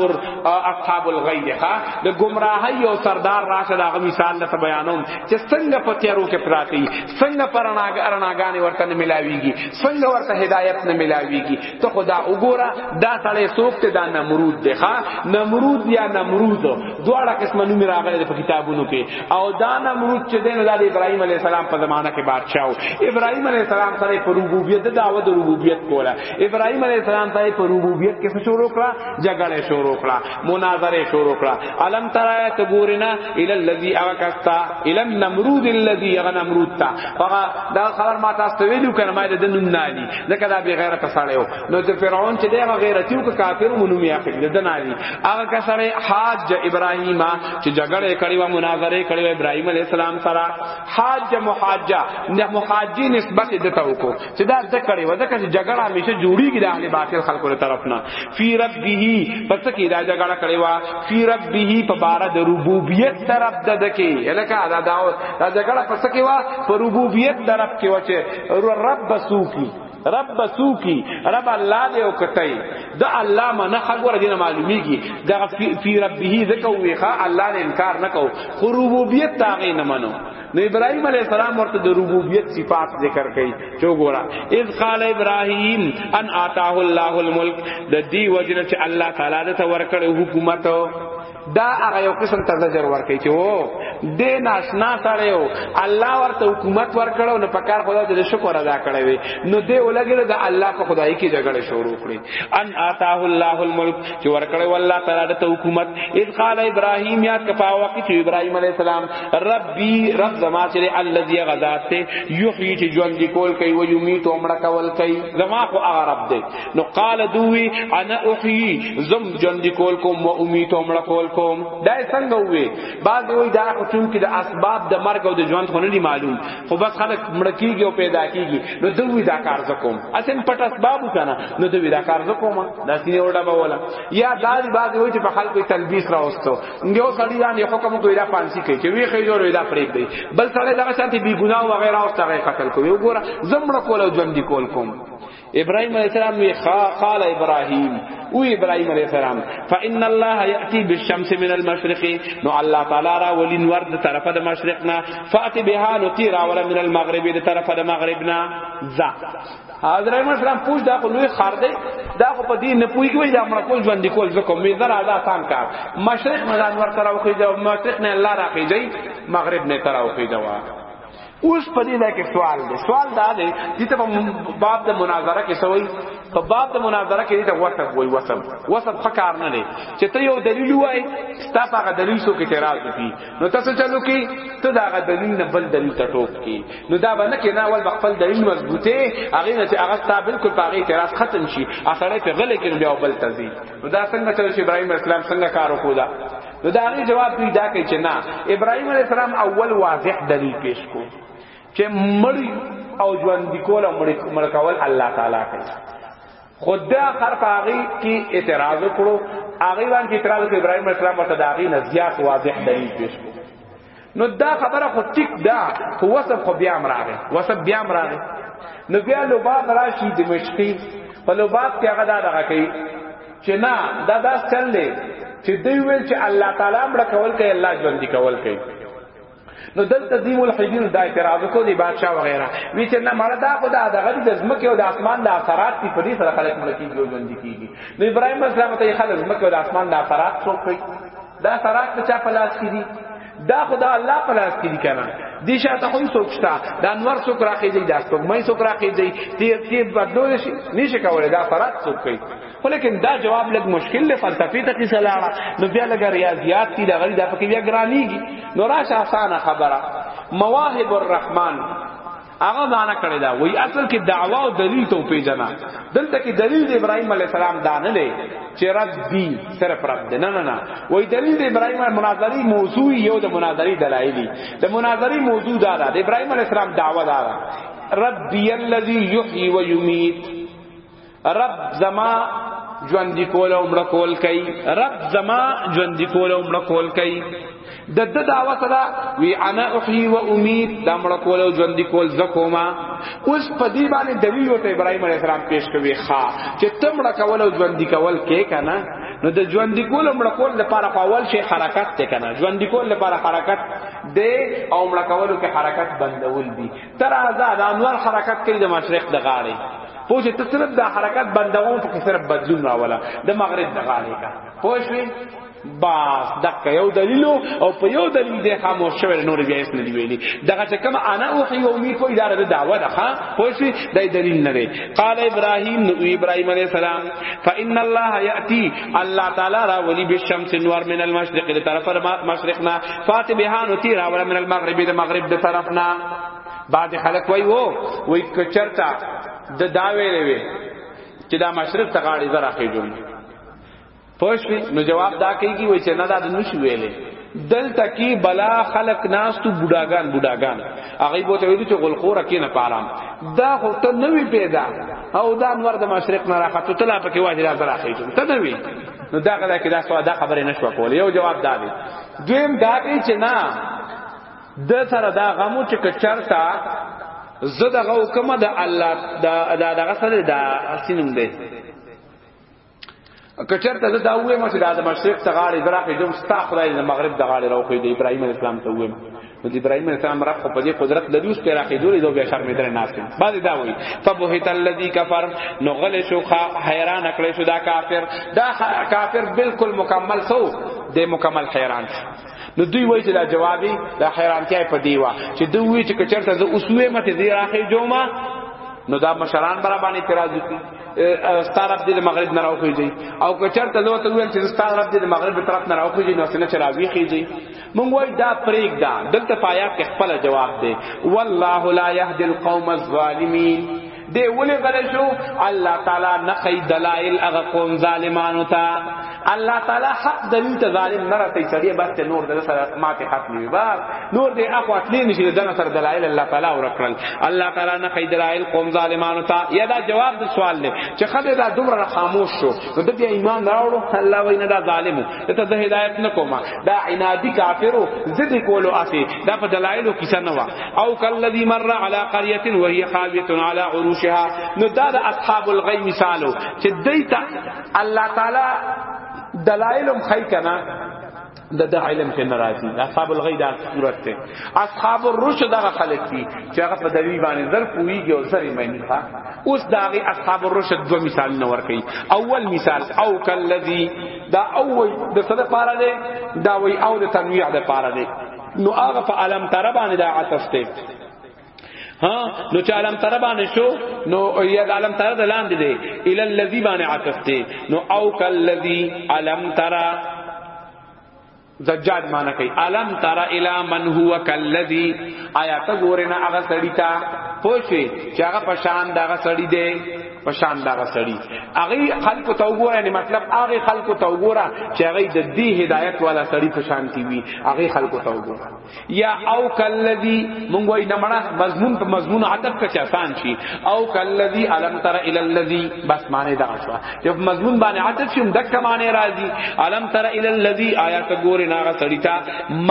اصحاب الغی ده د گمراهی او سردار راشه دا مثال د بیانوم چې څنګه په تیارو کې پراتی څنګه پرناګ ارناګانې ورته نه ملاویږي څنګه ورته هدایت نه ملاویږي ته خدا وګوره دا سړی څوک ته دا نمرود ده نمرود یا نمرود دواړه قسم نوم راغلي په کتابونو کې او دا نمرود چې دین د ابراهیم علی السلام په زمانہ کې بادشاہ ابراهیم علی السلام سره په ربوبیت دعوت ربوبیت کوله ابراهيم عليه السلام ته په ربوبيت کې څه شروع کړه جګړه شروع کړه مناظره شروع کړه علم ترى تبورنا الى الذي اغكستا الى النمرود الذي يغنمرود تا فغا دا خبر ما تاسو ویلو کنه ما د نوم نالي ځکه دا به غیرت سره یو نو چې فرعون چې دا غیرت یو کافر مونږ یې اخلي د نالي هغه کسره حاج ابراهيم چې جګړه کړي و مناظره کړي و ابراهيم عليه السلام سره حاج محاجه نه محاجي نسبت دته وکړو چې دا د کړي وځه چې جګړه همیشه جوړیږي د اهل باطل خلکو له طرف نه فی ربه پس کې دا جګړه کړي وا فی ربه په بار د ربوبیت طرف د دکی الکه دا دا دا جګړه پس کې وا په ربوبیت طرف کې وچه رب سوفی رب سوکی رب الله دې او کتای د الله ما نه خبره دینه معلومیږي د فی ربه ذکر ویخه الله نه انکار نکاو خو ربوبیت تاغه نه منو نو ابراهيم عليه السلام ورته د ربوبيت صفات ذکر کړي چې وګوره اذ قال ابراهيم ان اتاه الله الملك د دې وجنه چې الله تعالی د تور کړو حکومت دا هغه یو قسم ته زجر ورکړي چې وو د ناشنا سره یو الله ورته حکومت ورکړو نو پکار خدای دې شکر ادا کړی وي نو دې ولګل د الله په خدای کې جګړه شروع کړي ان اتاه الله الملک چې ورکړی والله تعالی د حکومت اذ قال ابراهيم یاد کپا وخت چې ابراهيم عليه السلام ربي رب زما چې الذي غذات ته يحيي چې ژوند کول کوي او يميت عمر کول کوي زما خو هغه رب دی نو قال دوی انا احيي زم ژوند کول کوم او اميت عمر کول کوم دا څنګه وي بعد وی دا خو چې د اسباب د مرګ او د ژوند خو نه معلوم خو بس خلک مړکیږي او پیدا کیږي نو دوی دا کار زکوم اسیم پټ اسباب کنه نو دوی دا کار زکوم دا سینې وړه به ولا یا دال باز وای چې په خلکو تلبیس راوستو یو سړی دا نه حکم کوي دا پانسی کوي چې وی خې جوړ وی دا پرېګ دی بل سړی دا شانتي بی ګناه و غیره او سره قتل کوي وګوره زمړه کول او ژوند کول کوم ابراهيم عليه السلام وی قال ابراهيم او ابراهيم عليه السلام فان الله ياتي بالشمس من المشرق نو الله تعالی را ولي نور د طرفه د مشرق نه فاتي بها نو تيرا ولا من المغرب د طرفه د مغرب نه ذا حضرت اسلام پوښ دا خو لوی خار دی دا خو په دین نه پوي کوي دا مړ کول ژوند کول زکو می زرا دا آسان کار مشرق نه ځان ور تراوخی دا مشرق نه الله راخی دی مغرب نه تراوخی دا اوس په دې لکه سوال دی سوال دا دی چې ته په باب د مناظره کې سوي په باب د مناظره کې ته وسب وای وسب وسب فکر نه دی چې ته یو دلیل وای ستا هغه دلیل سو کې اعتراض وکي نو تاسو چلو کې ته دا هغه دلیل نه بل دلیل ته ټوک کی نو دا باندې کې نه ول خپل دلیل مضبوطه هغه نه چې هغه تا بالکل په هغه اعتراض ختم شي اصله په غل کې بیا بل تزي نو دا څنګه چې ابراهيم اسلام څنګه کار وکړ نو دا غي جواب دوی دا کوي چې نه ابراهيم عليه السلام اول واضح دلیل پیش کو چې مړی او ژوند دی کول او مړ کول الله تعالی کوي خدا خر پاغي کی اعتراض کړو هغه باندې اعتراض کوي ابراهيم عليه السلام ورته دا غي نه زیات واضح دلیل پیش کو نو دا خبره خو ټیک ده خو وسب خو بیا مراغه وسب بیا مراغه نو بیا لوباب راشي د مشقي په لوباب کې هغه دا دغه کوي چې نه دا داس چل دی چې دوی ویل چې الله تعالی مړ کول کوي الله ژوند کول کوي نو دلته دی ملحدین دا اعتراض کو دی بادشاہ وغیرہ وی چې نه مړه دا خدا دغه د زمکه او د اسمان د اثرات په پدې سره خلق ملکی ژوند کیږي نو ابراهیم اسلام ته خلک زمکه او د اسمان د اثرات څوک کوي دا سراج په چا پلاس کې دي دا خدا الله پلاس کې دي کنه دي شاته هم سوکشتا دا انور سوک راخې دي دا سوک مې سوک راخې دي تیر تیر بدلول شي نشه کولای دا فرات سوک کوي خو لیکن دا جواب لګ مشکل له فلسفي ته کې سلاړه نو بیا لګ ریاضیات دي دا غړي دا پکې بیا ګرانيږي نو راشه اسانه خبره مواهب الرحمن هغه معنا کړی دا وای اصل کې دعوا او دلیل ته پیژنه دلته کې دلیل د ابراهیم علی السلام دا نه لې چې رد دی صرف رد دی نه نه نه وای دلیل د ابراهیم مناظری موضوع یو د مناظری دلایل دی د مناظری موضوع دا ده د ابراهیم علی السلام دعوا دا ده ربی الذی یحیی و یمیت رب زما ژوند کول او مړ کول کوي رب زما ژوند کول او مړ کول کوي د د دعوت دا وی انا احیی و امید د مړ کول او ژوند کول زکوما اوس په دې باندې دلیل ورته ابراهیم علیه السلام پیش کوي ښا چې تم مړ کول او ژوند کول کې کنه نو د ژوند کول مړ کول لپاره په اول شي حرکت ته کنه ژوند کول لپاره حرکت دی او مړ کولو کې حرکت بندول دي تر آزاد انوار حرکت کوي د مشرق د غاړې پوه چې ته صرف دا حرکت بندوم په صرف بدلون راولا د مغرب د غاړې کا پوه شئ باس دک یو دلیل او په یو دلیل د خاموش شوی نور بیا اس نه دی ویلي دغه چې کوم انا او حی او می کو اداره د دعوه ده ها پوه شئ د دلیل نه دی قال ابراهیم نو ابراهیم علیه السلام فان الله یاتی الله تعالی را ولی بالشمس نور من المشرق دی طرف مشرقنا فات بهانو تی را ولا من المغرب دی مغرب دی طرفنا بعد خلق وای وو وای کچرتا د داوی لوي چې دا مشرق ته غاړي زرا خېجون پوښ نو جواب دا کوي چې نه دا نشو ویلې دل تکی بلا خلق ناس تو بډاګان بډاګان هغه بو ته ویل چې غلخوره کې نه پارام دا خو ته نوی پیدا او دا انور د مشرق نه راخته ته لا پکې واجب راځه راخې ته نوی نو دا غلا کې دا سوا دا خبره نشو کول یو جواب دا دی دویم دا دی چې نه د سره دا غمو چې کچرتا زه دغه حکم د الله د دغه سره د سینم دی کچر ته دا وې ما چې د مشرق ته غاړې دراخې دوم ستا خدای د مغرب د غاړې راوخې د ابراهیم اسلام ته وې نو د ابراهیم اسلام رب په دې قدرت لدی اوس پیرا کې دوی دوه شرمېدل نه اسیم بعد دا وې فبهت الذی کفر نو غل شو حیران کړې شو دا کافر دا کافر بالکل مکمل سو د مکمل حیران شو نو دوی وایي چې دا جوابي دا حیرانتیا په دی وا چې دوی وایي چې کچرته زه اوس وې مته دی راخې جوما نو دا مشران برابر باندې اعتراض وکړي ستارب دې مغرب نه راوخیږي او که چرته نو ته ویل چې ستارب دې مغرب په طرف نه راوخیږي نو څنګه چې راویخیږي مونږ وای دا پریک دا دلته پایا کې خپل جواب دی والله لا يهدي القوم الظالمين دی ولې غل شو الله تعالی نه خی دلائل هغه قوم ظالمانو ته الله تعالی حق دلیل ته ظالم نه راته سړی بس ته نور د سره ماته حق نیوي بس نور دې اخو اصلي نشي دغه سره دلایل الله تعالی ورکړل الله تعالی نه خیر دلایل قوم ظالمانو ته یا دا جواب د سوال دی چې خدای دا دومره خاموش شو نو د بیا ایمان راوړو الله وینا دا ظالمو ته د هدایت نه کوما دا عنادی کافرو زد کولو اسی دا په دلایلو کیسه نه وا او کلذی مر علی قريه وهي خاويه علی عروشها نو دا د اصحاب الغی مثالو چې دیتا الله تعالی دلائلم خی کنا د د علم کې ناراضي اصحاب الغی دا صورت ته اصحاب الرشد هغه خلک دي چې هغه په دلیل باندې زر پويږي او سره معنی ښه اوس دا غي اصحاب الرشد دوه مثال نه ورکي اول مثال او کلذي دا اول د صد پاره دی دا وی او د تنویع د پاره دی نو هغه په علم تر باندې دا عطف ته ها نو چې علم تر باندې شو نو یا علم تر د لاندې دی ال الذی باندې عاطف دی نو او کلذی علم تر زجاج معنی کوي علم تر الی من هو کلذی آیا ته ګورنه هغه سړی تا پوښی چې هغه پشان دغه سړی دی په شان دا غسړي هغه خلق ته وګوره یعنی مطلب هغه خلق ته وګوره چې هغه د دې هدایت والا سړي په شان کی وي هغه خلق ته وګوره یا او کلذی مونږ وای نمړه مضمون په مضمون عطف کچ آسان شي او کلذی علم تر ال الذی بس معنی دا شو چې په مضمون باندې عطف شوم دک معنی راځي علم تر ال الذی آیات ګور نه غ سړیتا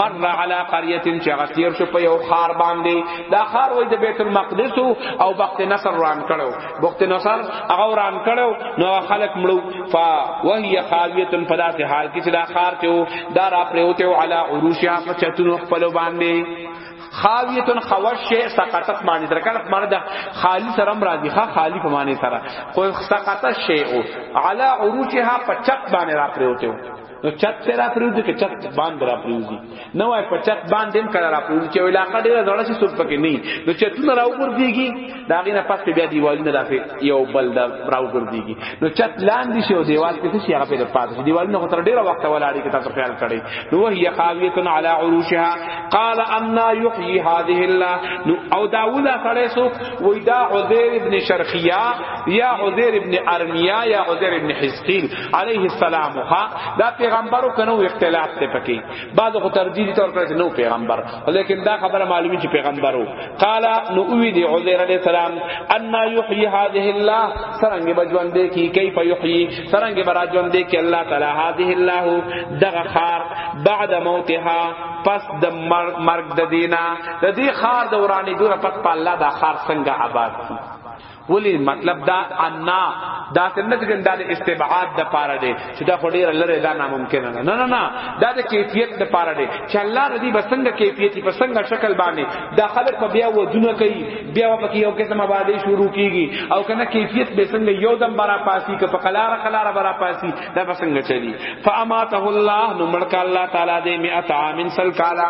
مر علی قريه چې غتیر شو په یو خار باندې دا خار وای د بیت المقدس او وخت نصر روان کړو بخت نصر هغه وران کړو نو خلق مړو فا وهي خاویه فدات حال کې چې دا خار ته دا را پریوته علی عروشها په چتونو خپل باندې خاویتن خوش شی سقطت معنی در کله معنی دا خالی سرم راضی خا خالی په معنی سره خو سقطت شی او علی عروشها پچت باندې را پریوته نو چت پر را پریوزي که چت باندې را پریوزي نو وای په چت باندې هم کړه را پریوزي چې علاقه ډیره زړه شي څوک پکې نه نو چتونه را وګرځيږي دا غینه پس بیا دیوالونه را په یو بل دا را وګرځيږي نو چت لاندې شي او دیوال کې څه هغه په پاتې شي دیوالونه خو تر ډیره وخت ولاړې کې تاسو خیال کړئ نو وهي قاویه علی عروشها قال ان یحیی هذه الله نو او داوود سره سو وای دا عزیر ابن شرخیه یا عزیر ابن ارمیا یا عزیر ابن حزقیل علیه السلام ها دا پیغمبرو کنو اختلاف ته پکې بعض خو ترجیح تور کړی نو پیغمبر لیکن دا خبره معلومی چې پیغمبرو قال نو اوی دی عزیر علیہ السلام ان یحیی هذه الله سرنګ بجوان دی کی کیف یحیی سرنګ براجوان دی کی الله تعالی هذه الله دغه خار بعد موتها پس د مرګ د دینا د دې خار دورانې دور پس په الله دا خار څنګه آباد کی ولی مطلب دا ان دا څنګه چې دا د استبعاد د پاره دی چې دا خو ډیر لره دا ناممکن نه نه نه نه دا د کیفیت د پاره دی چې الله ردی بسنګ کیفیت په څنګه شکل باندې دا خلک په بیا ودونه کوي بیا په کې یو قسم آبادی شروع کیږي او کنه کیفیت به څنګه یو دم برا پاسی که په قلار قلار برا پاسی دا بسنګ چلی فاماته الله نو مړک الله تعالی دې می اتامن سل کالا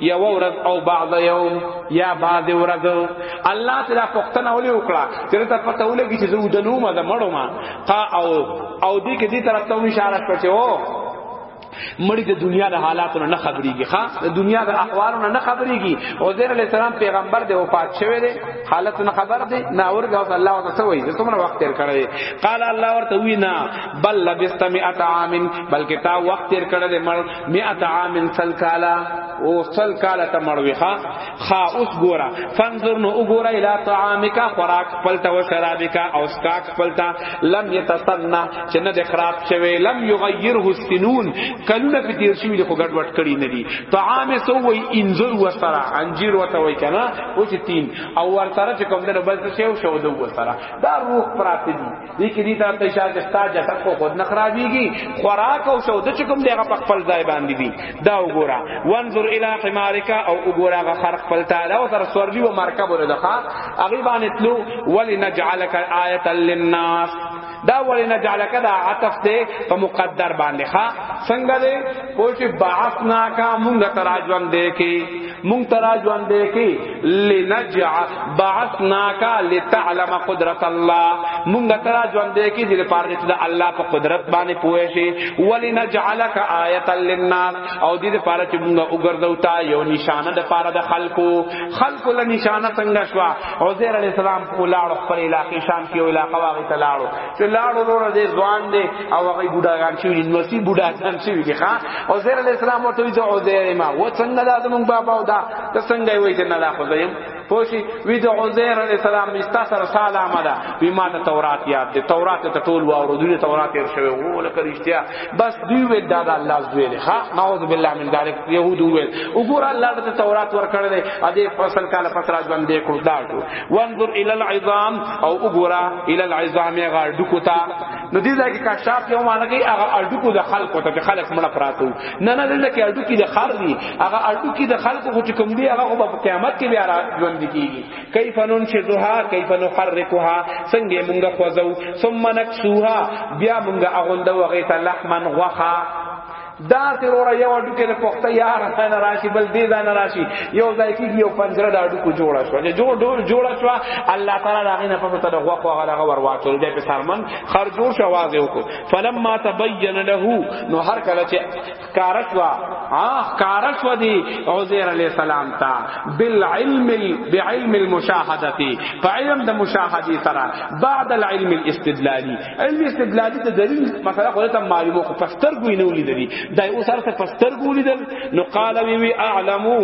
یو ورځ او بعض یوم یا بعض ورځ الله تعالی پختنه ولې وکړه چې ته پته ولګی چې زه ودنو ما د مړو ما قا او او دې کې دې طرف ته اشاره کړ چې او مړی د دنیا د حالاتو نه خبريږي ښا د دنیا د احوالو نه خبريږي عزیر علی السلام پیغمبر دی وفات شوی دی حالت نه خبر دی نه اورګه او الله تعالی ته وایي څومره وخت تیر کړی قال الله ورته وی نه بل لبست مئات عام بلکې تا وخت تیر کړی مړ مئات عام سل کالا او سل کالا ته مړوي ها خا اوس ګورا فنظر نو وګورا الی طعامک خوراک پلتا و شرابک او سکاک پلتا لم یتسنا چې نه د خراب شوی لم یغیره السنون کلونه په تیر شوی خو ګډ وډ کړی نه دي طعام سو وی انزر و سرا انجیر و ته وی کنه او چې تین او ور سره چې کوم دنه بل څه شو شو دو سرا دا روح پراته دي دې کې دې ته ته شاه چې ستا جسد کو خود نه خرابيږي خوراک او شو د چکم دغه په خپل ځای باندې دي دا وګوره وانظر الى حمارک او وګوره هغه خرق خپل تعالی او تر سورلی او مرکب ولدخه هغه باندې تلو ولنجعلک آیه للناس دا ولی نجعلک دا عطف دے په مقدر باندې ښا څنګه دے پوه چې بعثنا کا مونږ تراجوان دے کې مونږ ترا ژوند دی کی لنجع بعثناک لتعلم قدرت الله مونږ ترا ژوند دی کی چې پاره چې الله په قدرت باندې پوه شي ولنجعلک آیه للناس او دې لپاره چې مونږ وګرځو تا یو نشانه د پاره د خلکو خلکو له نشانه څنګه شو عزیر علی السلام په لاړ خپل علاقې شام کې علاقې واغې تلاړو چې لاړو نور دې ځوان دې او هغه بوډاګان چې یونیورسيټي بوډاګان چې دي ښا او زیر علی السلام ورته وی او زیر ما و څنګه دا زمون بابا او دا ته څنګه وی چې نه لا خو زم پوشي وی د عزیر علی السلام مستا سره سلام ده وی ما ته تورات یاد دي تورات ته ټول و او دې تورات یې شوی و لکه رښتیا بس دوی وی دا د الله زوی دی ښا نعوذ بالله من ذلک يهود وی وګور الله ته تورات ورکړل دې ا دې فصل کاله فصل ژوند دې کړو دا وانظر الى العظام او وګورا الى العظام هغه اډکو ته نو دې ځای کې کشاف یو معنی کوي هغه اډکو د خلکو ته چې خلک مړه پراتو نه نه دلته کې اډکو د خر دي هغه اډکو د خلکو خو چې کوم دي هغه په قیامت کې بیا ژوند کیږي کیف نون شذها کیف نحرکها څنګه مونږه خوځو ثم نکسوها بیا مونږه اغوندو هغه ته لحمن غوخه دا ترور یو اډو کې د پخته یار نه راشي بل دې دا نه راشي یو ځای کې یو پنځره د اډو کو جوړه شو چې جوړ جوړ جوړه شو الله تعالی دا غینه په تر غو خو هغه غور واچول دې په سرمن خر جوړ شو واځي وکړو فلما تبین له نو هر کله چې کارش وا اه کارش و دی عزیر علی السلام تا بالعلم بعلم المشاهدتی په علم د مشاهدی سره بعد العلم الاستدلالی علم استدلالی د دلیل مثلا خو ته معلومه خو پستر ګوی نه ولیدلی دای اوس هر څه پستر ګو ولیدل نو قال وی وی اعلمو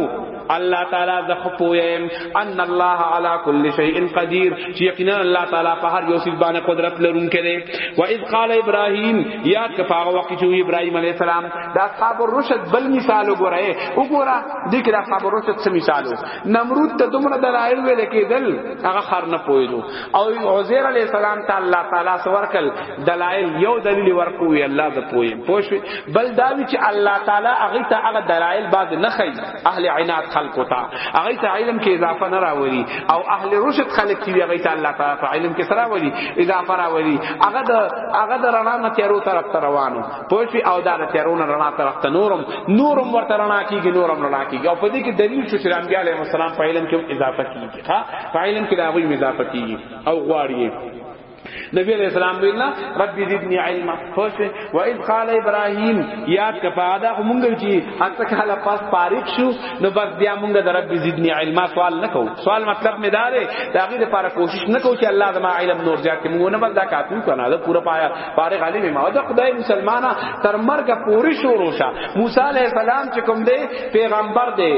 الله تعالی ز خپویم ان الله علی کل شیء قدیر چې یقینا الله تعالی په هر یو څه باندې قدرت لرونکی دی و اذ قال ابراهیم یاد کفاغه وخت چې ابراهیم علیه السلام د اصحاب الرشد بل مثال وګوره وګوره د کړه اصحاب الرشد څه مثالو نمرود ته دومره دلایل ویل کېدل هغه خر نه پویلو او عزیر علی السلام ته الله تعالی سورکل دلائل یو دلیل ورکو وی الله ز پوی پوش بل دا وی چې الله تعالی هغه ته هغه دلائل بعد نه خی اهل عناد خلق تا هغه ته علم کې اضافه نه راوړي او اهل رشد خلق کې هغه ته الله تعالی په علم کې سره راوړي اضافه راوړي هغه د هغه د رڼا نه تیرو طرف ته روانو پوش او دا د تیرو نه رڼا طرف ته نورم نورم ورته رڼا کیږي نورم رڼا کیږي او په دې کې دلیل شو چې رحمت الله علیه السلام په علم کې اضافه کیږي ها فعلم کې دا غوي مضافه کیږي او غواړي نبی علیہ السلام وینا رب زدنی علما خوش و اذ قال ابراهیم یاد کا فادا مونږ چی حتی کله پاس پاریک شو نو بس بیا مونږ د رب زدنی علما سوال نکو سوال مطلب می دار دا غیر لپاره کوشش نکو چې الله زما علم نور زیات کی مونږ نه بل دا کافی کنه دا پورا پایا فارغ علی می ما دا خدای مسلمانا تر مرګ پوری شو روشا موسی علیہ السلام چې کوم دی پیغمبر دی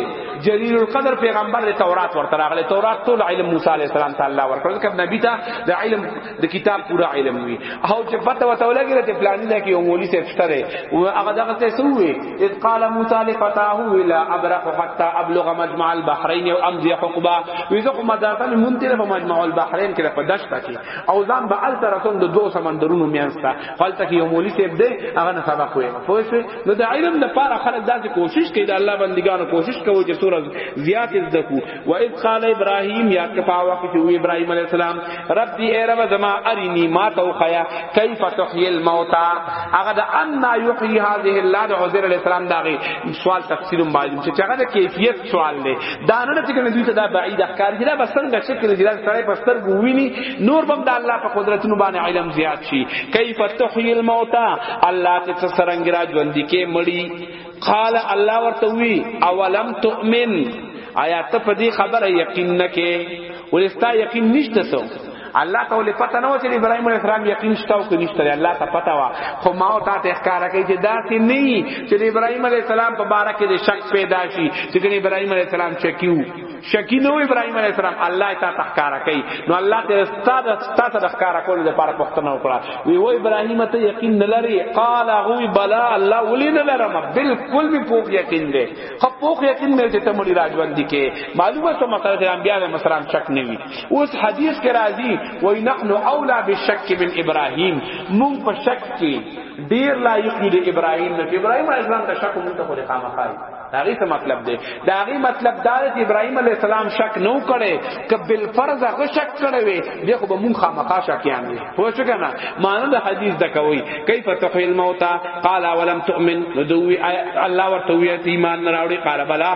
جلیل القدر پیغمبر د تورات ورته راغله تورات ټول علم موسی علی السلام تعالی ورکړل کب نبی ته د علم د کتاب پورا علم وی او چې پته وته ولګی چې پلان نه کې مولوی صاحب شتره او هغه دغه ته سوې اذ قال موسی لفتاه لا ابرح حتى ابلغ مجمع البحرين او امضي حقبا ویزه خو مدارته مونته په مجمع البحرين کې په دشت کې او ځان به ال ترسون د دوه سمندرونو میانسته خپلته کې یو مولوی صاحب دی هغه نه سبق وایي پوه شئ نو د علم د پاره خلک داسې کوشش کوي د الله بندګانو کوشش کوي چې سورہ زیات زده کو و اذ قال ابراهیم یا کفا وخت چې وی ابراهیم علیه السلام رب دی ای رب زما ارینی ما تو خیا کیف تحیی الموت هغه د ان یحیی هذه الله د عزیر علیه السلام دغه سوال تفسیر باندې چې هغه د کیفیت سوال دی دا نه چې کنه دوی ته دا بعید احکار دي دا بسنګ شکل دي دا سړی په سترګو ویني نور بم د الله په قدرتونو باندې علم زیات شي کیف تحیی الموتى الله ته څرنګ را ژوند کې مړی قال الله ورته وی اولم تؤمن آیا ته په دې خبره یقین نه کې ولستا یقین نشته سو الله ته ولې پته نه و چې ابراهيم عليه السلام یقین شته او کنيشته الله ته پته وا خو ما او تا ته ښکارا کوي چې داسې نه چې ابراهيم عليه السلام په باره کې د شک پیدا شي چې ابراهيم عليه السلام شکیو شکی نو ابراهيم عليه السلام الله ته تخکارا کوي نو الله ته استاد استاد تخکارا کول د پاره پښتنه وکړه وی و ابراهيم ته یقین نلري قال غوي بلا الله ولین لرم بالکل می پوک یقین دی خپوخ یقین مې چې ته مړي راځوند دي کې معلومه څه مسله چې انبیاء علیهم السلام شک نه وي اوس حدیث کې راځي وای نحن اولا بالشک من ابراهیم مونږ په شک کې ډیر لایق یو د ابراهیم نه ابراهیم علیه السلام ته شک مونږ ته خو لقامه خای داغي څه مطلب دی داغي مطلب دا چې ابراهيم عليه السلام شک نو کړي ک بل فرض غو شک کړي وي دغه به مونږه مخا شکيان دي پوه شو کنه معنی د حدیث د کوي کیف تحیی الموت قال ولم تؤمن دوی الله ورته وی ایمان نه راوړي قال بلا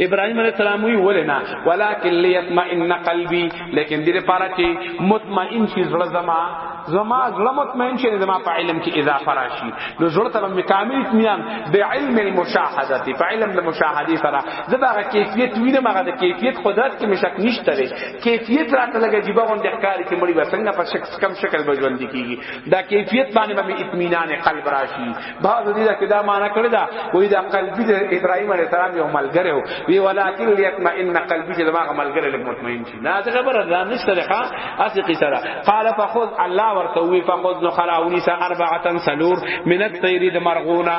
ابراهيم عليه السلام وی ولنا ولكن ليطمئن قلبي لیکن دې لپاره چې مطمئن شي زړه زما زما زړه مطمئن شي زما په علم کې اضافه راشي نو زړه ته مې کامل اطمینان به علم المشاهده په علم المشاهده سره زه دا کیفیت وینم هغه د کیفیت قدرت کې مشک نشته کیفیت راته لګی جیبه غونډه ښکاری چې مړی وسنګ په شک کم شکل به ژوند کیږي دا کیفیت باندې به اطمینان قلب راشي بعض دې دا کدا معنا کړی دا وې دا قلبی د ابراهیم علیه السلام یو ملګری و وی ولکن لیطمئن قلبی چې دماغ ملګری لږ مطمئن شي نه څه خبره دا نشته ښا اسی قصره قال فخذ الله ورته وی فخذ نو خلاونی سا اربعه سلور من الطير د مرغونا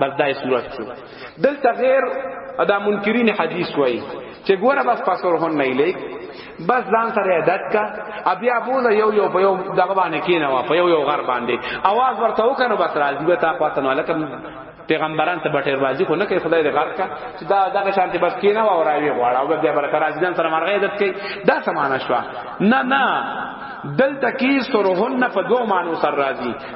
بس دای صورت شو دلته غیر ادا منکرین حدیث وای چې ګوره بس پاسور هون نه لیک بس ځان سره عادت کا بیا بوزه یو یو په یو دغه باندې کینه وا په یو یو غر باندې आवाज ورته وکنه بس راځي به تا پاتنه لکه پیغمبران ته بټیر بازی کو نه کوي خدای دې غرق کا چې دا دغه شانتي بس کینا و اوراوی غواړه او بیا برکه راځي ځان سره مرغه عزت کوي دا سمانه شو نه نه دلته کې سرهن په دوه مانو سر راځي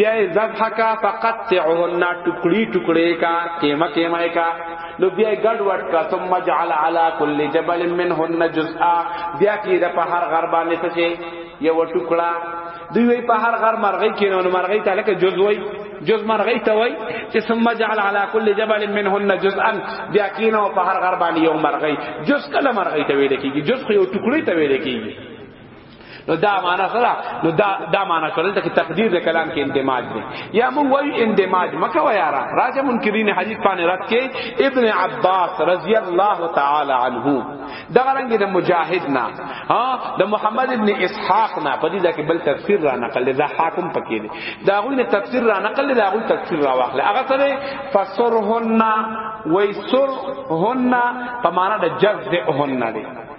بیا ذبح کا فقطعهن ټکړي ټکړي کا کیمه کیمه کا نو بیا ګډ وډ کا ثم جعل على كل جبل منهن جزءا بیا کی د په هر غر باندې څه یو ټکړه دوی وی په هر غر مرغی کینو نو مرغی ته لکه جز وی جز مرغی ته وی چې ثم جعل على كل جبل منهن جزءا بیا کینو په هر غر باندې یو مرغی جز کله مرغی ته ویل کیږي جز خو یو ټکړی ته ویل کیږي نو دا معنا سره نو دا دا معنا کول ته تقدیر د کلام کې اندماج دی یا مو وای اندماج مکه و یارا راځه منکرین حدیث باندې رات کې ابن عباس رضی الله تعالی عنہ دا رنګ د مجاهد نه ها د محمد ابن اسحاق نه په دې کې بل تفسیر را نقل دا حاکم پکې دی دا غوی نه تفسیر را نقل دا غوی تفسیر را واخله هغه سره فسرهن ویسرهن په معنا د جذبهن دی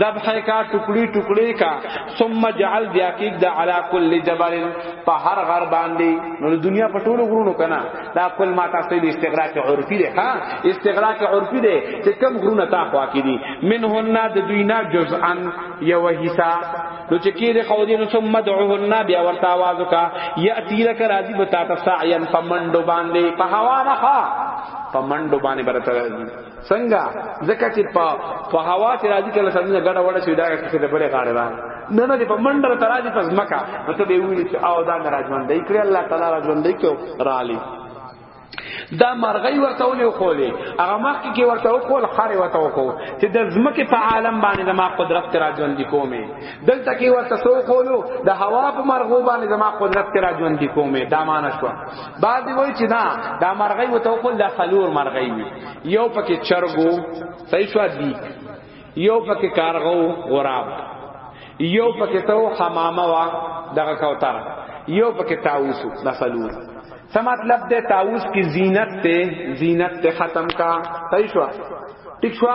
ذبح کا ټکړي ټکړي کا ثم جعل بیا کیک د علا کل جبل په هر غر باندې نو دنیا په ټولو غرونو کنا دا کل ما تاسو د استغراق عرفي ده ها استغراق عرفي ده چې کم غرونه تا خوا کې دي منهن د دوینا جزءا یو حصہ نو چې کې د قودین ثم دعوهن بیا ورته आवाज وکا یاتی لک راضی بتا تسعین پمنډو باندې په هوا نه ها پمنډو باندې برته څنګه ځکه چې په په هوا کې راځي کله څنګه ګډه وړه شي دا کې د بلې غاړه ده نه نه په منډر ته راځي په ځمکه نو ته به ویل چې او دا راځوان دی کړی الله تعالی راځوان دی کو رالی دا مرغی ورته ولې خولې هغه مخ کې ورته خول خارې ورته وکړو چې د ځمکې په عالم باندې د ما قدرت راځوان دی کومه دلته کې ورته سو کولو د هوا په مرغو باندې زما قدرت کرا ژوند دي کومه دا معنا شو بعد وای چې دا دا مرغې وته خو د خلور مرغې وي یو پکې چرګو صحیح شو دی یو پکې کارغو غراب یو پکې تو حمامه وا دغه کوتر یو پکې تاوسو د خلور څه مطلب دې تاوس کی زینت ته زینت ته ختم کا صحیح شو ٹھیک شو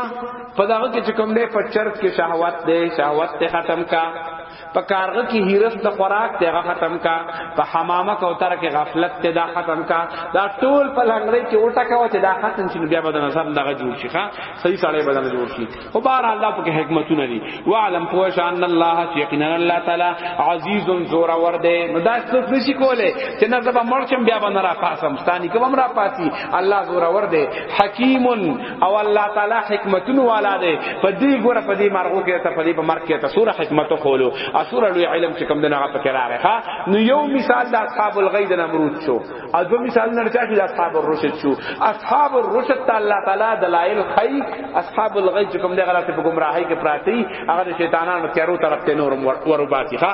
په داغه کې چې کوم دې په چرت کې شهوت دې شهوت ته ختم کا په کارغه کې هیرس د خوراک ته هغه ختم کا په حمامه کوتر کې غفلت ته دا ختم کا دا ټول په لنګړې کې وټه کا چې دا ختم شي بیا بدن سم دغه جوړ شي ښا صحیح سړی بدن جوړ شي خو بار الله په حکمتونه دي وعلم پوش ان الله یقینا الله تعالی عزیز زور ور دے نو دا څه نشي کوله چې نه زبا مرچم بیا باندې را پاسم ستانی کوم را پاسی الله زور ور دے حکیم او الله تعالی حکمتونه والا دے په دې ګوره په دې مرغو کې ته په دې په مرګ کې ته سوره حکمت خولو اسوره لوی علم چې کوم دغه پکې راغی ها نو یو مثال د اصحاب الغید نمرود شو او دو مثال نه چا کې اصحاب الرشد شو اصحاب الرشد ته الله تعالی دلائل خی اصحاب الغی کوم دغه راته په گمراهی کې پراتی هغه شیطانانو تیارو طرف ته نور ورو باتی ها